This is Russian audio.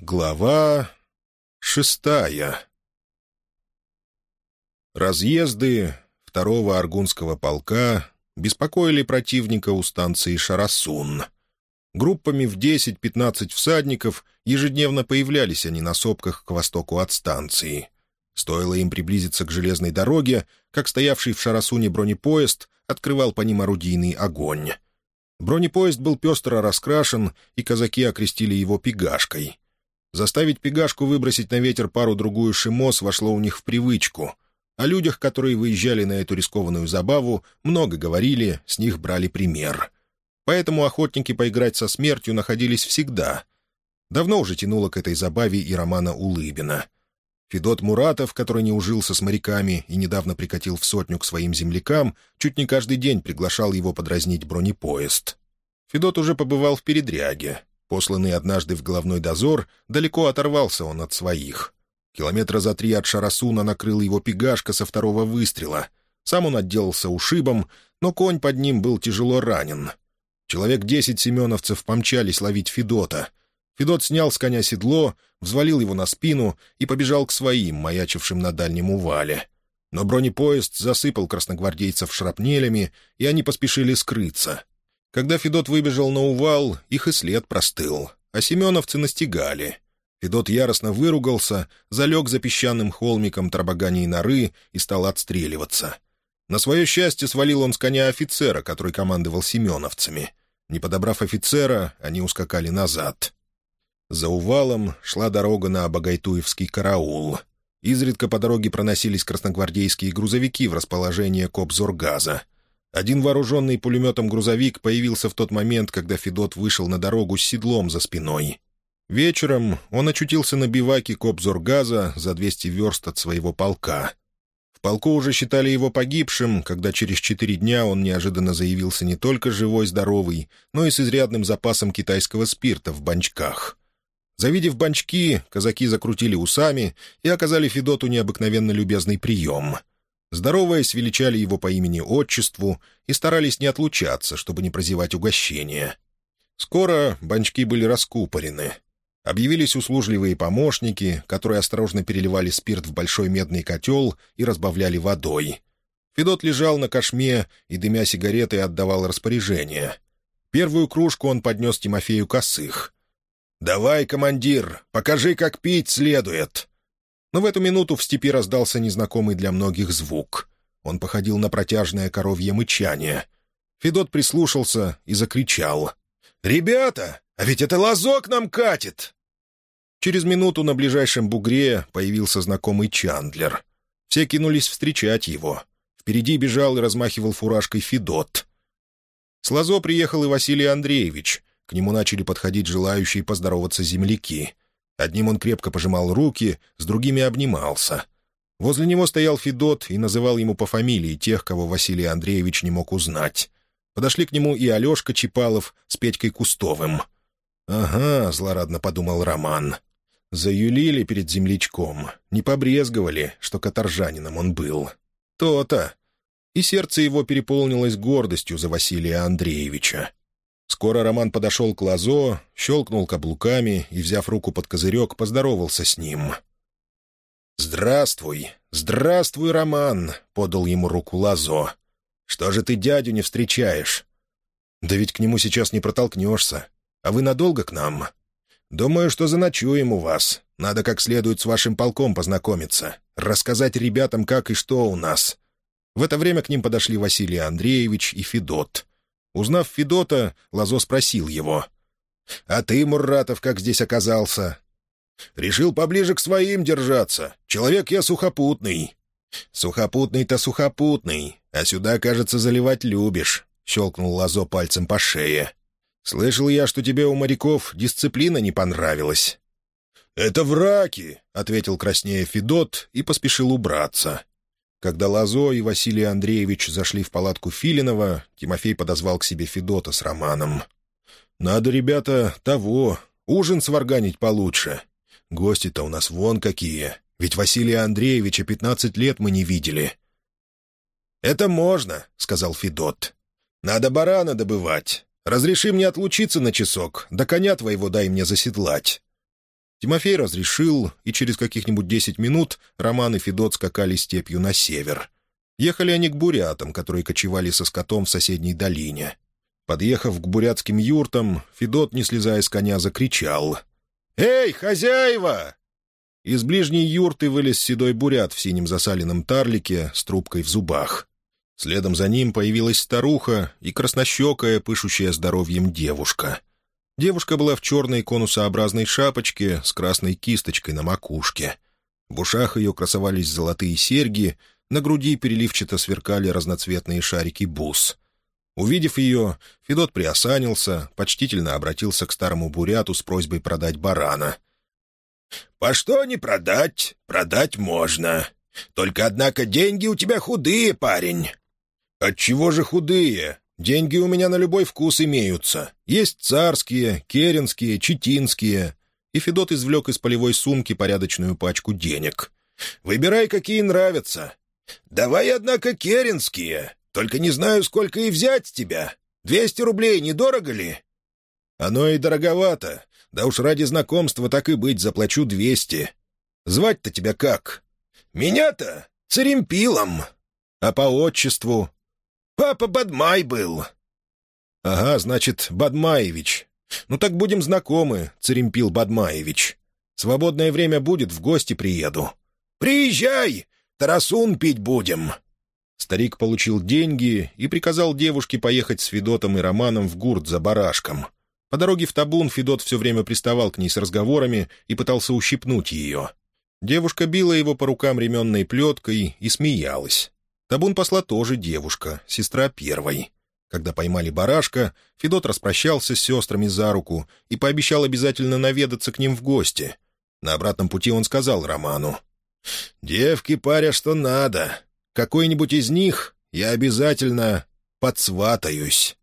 Глава шестая Разъезды второго Аргунского полка беспокоили противника у станции Шарасун. Группами в 10-15 всадников ежедневно появлялись они на сопках к востоку от станции. Стоило им приблизиться к железной дороге, как стоявший в Шарасуне бронепоезд открывал по ним орудийный огонь. Бронепоезд был пестро раскрашен, и казаки окрестили его «пегашкой». Заставить пегашку выбросить на ветер пару-другую шимос вошло у них в привычку. О людях, которые выезжали на эту рискованную забаву, много говорили, с них брали пример. Поэтому охотники поиграть со смертью находились всегда. Давно уже тянуло к этой забаве и Романа Улыбина. Федот Муратов, который не ужился с моряками и недавно прикатил в сотню к своим землякам, чуть не каждый день приглашал его подразнить бронепоезд. Федот уже побывал в передряге. Посланный однажды в головной дозор, далеко оторвался он от своих. Километра за три от Шарасуна накрыл его пигашка со второго выстрела. Сам он отделался ушибом, но конь под ним был тяжело ранен. Человек десять семеновцев помчались ловить Федота. Федот снял с коня седло, взвалил его на спину и побежал к своим, маячившим на дальнем увале. Но бронепоезд засыпал красногвардейцев шрапнелями, и они поспешили скрыться. Когда Федот выбежал на увал, их и след простыл, а семеновцы настигали. Федот яростно выругался, залег за песчаным холмиком Тарбаганей норы и стал отстреливаться. На свое счастье свалил он с коня офицера, который командовал семеновцами. Не подобрав офицера, они ускакали назад. За увалом шла дорога на Абагайтуевский караул. Изредка по дороге проносились красногвардейские грузовики в расположение Кобзоргаза — один вооруженный пулеметом грузовик появился в тот момент, когда Федот вышел на дорогу с седлом за спиной. Вечером он очутился на биваке Кобзоргаза за 200 верст от своего полка. В полку уже считали его погибшим, когда через четыре дня он неожиданно заявился не только живой-здоровый, но и с изрядным запасом китайского спирта в банчках. Завидев банчки, казаки закрутили усами и оказали Федоту необыкновенно любезный прием — Здороваясь, величали его по имени-отчеству и старались не отлучаться, чтобы не прозевать угощения. Скоро банчки были раскупорены. Объявились услужливые помощники, которые осторожно переливали спирт в большой медный котел и разбавляли водой. Федот лежал на кошме и, дымя сигареты, отдавал распоряжение. Первую кружку он поднес Тимофею Косых. «Давай, командир, покажи, как пить следует!» Но в эту минуту в степи раздался незнакомый для многих звук. Он походил на протяжное коровье мычание. Федот прислушался и закричал. «Ребята, а ведь это лазок нам катит!» Через минуту на ближайшем бугре появился знакомый Чандлер. Все кинулись встречать его. Впереди бежал и размахивал фуражкой Федот. С Лазо приехал и Василий Андреевич. К нему начали подходить желающие поздороваться земляки — Одним он крепко пожимал руки, с другими обнимался. Возле него стоял Федот и называл ему по фамилии тех, кого Василий Андреевич не мог узнать. Подошли к нему и Алешка Чипалов с Петькой Кустовым. «Ага», — злорадно подумал Роман. Заюлили перед землячком, не побрезговали, что каторжанином он был. То-то. И сердце его переполнилось гордостью за Василия Андреевича. Скоро Роман подошел к Лазо, щелкнул каблуками и, взяв руку под козырек, поздоровался с ним. «Здравствуй! Здравствуй, Роман!» — подал ему руку Лазо. «Что же ты дядю не встречаешь?» «Да ведь к нему сейчас не протолкнешься. А вы надолго к нам?» «Думаю, что заночуем у вас. Надо как следует с вашим полком познакомиться, рассказать ребятам, как и что у нас». В это время к ним подошли Василий Андреевич и Федот. Узнав Федота, Лазо спросил его. «А ты, Мурратов, как здесь оказался?» «Решил поближе к своим держаться. Человек я сухопутный». «Сухопутный-то сухопутный, а сюда, кажется, заливать любишь», — щелкнул Лазо пальцем по шее. «Слышал я, что тебе у моряков дисциплина не понравилась». «Это враки», — ответил краснее Федот и поспешил убраться. Когда Лазо и Василий Андреевич зашли в палатку Филинова, Тимофей подозвал к себе Федота с Романом. «Надо, ребята, того, ужин сварганить получше. Гости-то у нас вон какие, ведь Василия Андреевича пятнадцать лет мы не видели». «Это можно», — сказал Федот. «Надо барана добывать. Разреши мне отлучиться на часок, да коня твоего дай мне заседлать». Тимофей разрешил, и через каких-нибудь десять минут Роман и Федот скакали степью на север. Ехали они к бурятам, которые кочевали со скотом в соседней долине. Подъехав к бурятским юртам, Федот, не слезая с коня, закричал. «Эй, хозяева!» Из ближней юрты вылез седой бурят в синем засаленном тарлике с трубкой в зубах. Следом за ним появилась старуха и краснощекая, пышущая здоровьем девушка. Девушка была в черной конусообразной шапочке с красной кисточкой на макушке. В ушах ее красовались золотые серьги, на груди переливчато сверкали разноцветные шарики бус. Увидев ее, Федот приосанился, почтительно обратился к старому буряту с просьбой продать барана. «По что не продать? Продать можно. Только, однако, деньги у тебя худые, парень». «Отчего же худые? Деньги у меня на любой вкус имеются. Есть царские, керенские, читинские». И Федот извлек из полевой сумки порядочную пачку денег. «Выбирай, какие нравятся. Давай, однако, керенские. Только не знаю, сколько и взять с тебя. Двести рублей недорого ли?» «Оно и дороговато. Да уж ради знакомства так и быть заплачу двести. Звать-то тебя как?» «Меня-то Церемпилом. А по отчеству?» Папа Бадмай был». «Ага, значит, Бадмаевич. Ну так будем знакомы, Церемпил Бадмаевич. Свободное время будет, в гости приеду». «Приезжай! Тарасун пить будем!» Старик получил деньги и приказал девушке поехать с Федотом и Романом в гурт за барашком. По дороге в табун Федот все время приставал к ней с разговорами и пытался ущипнуть ее. Девушка била его по рукам ременной плеткой и смеялась. Табун посла тоже девушка, сестра первой. Когда поймали барашка, Федот распрощался с сестрами за руку и пообещал обязательно наведаться к ним в гости. На обратном пути он сказал Роману. «Девки паря что надо. Какой-нибудь из них я обязательно подсватаюсь».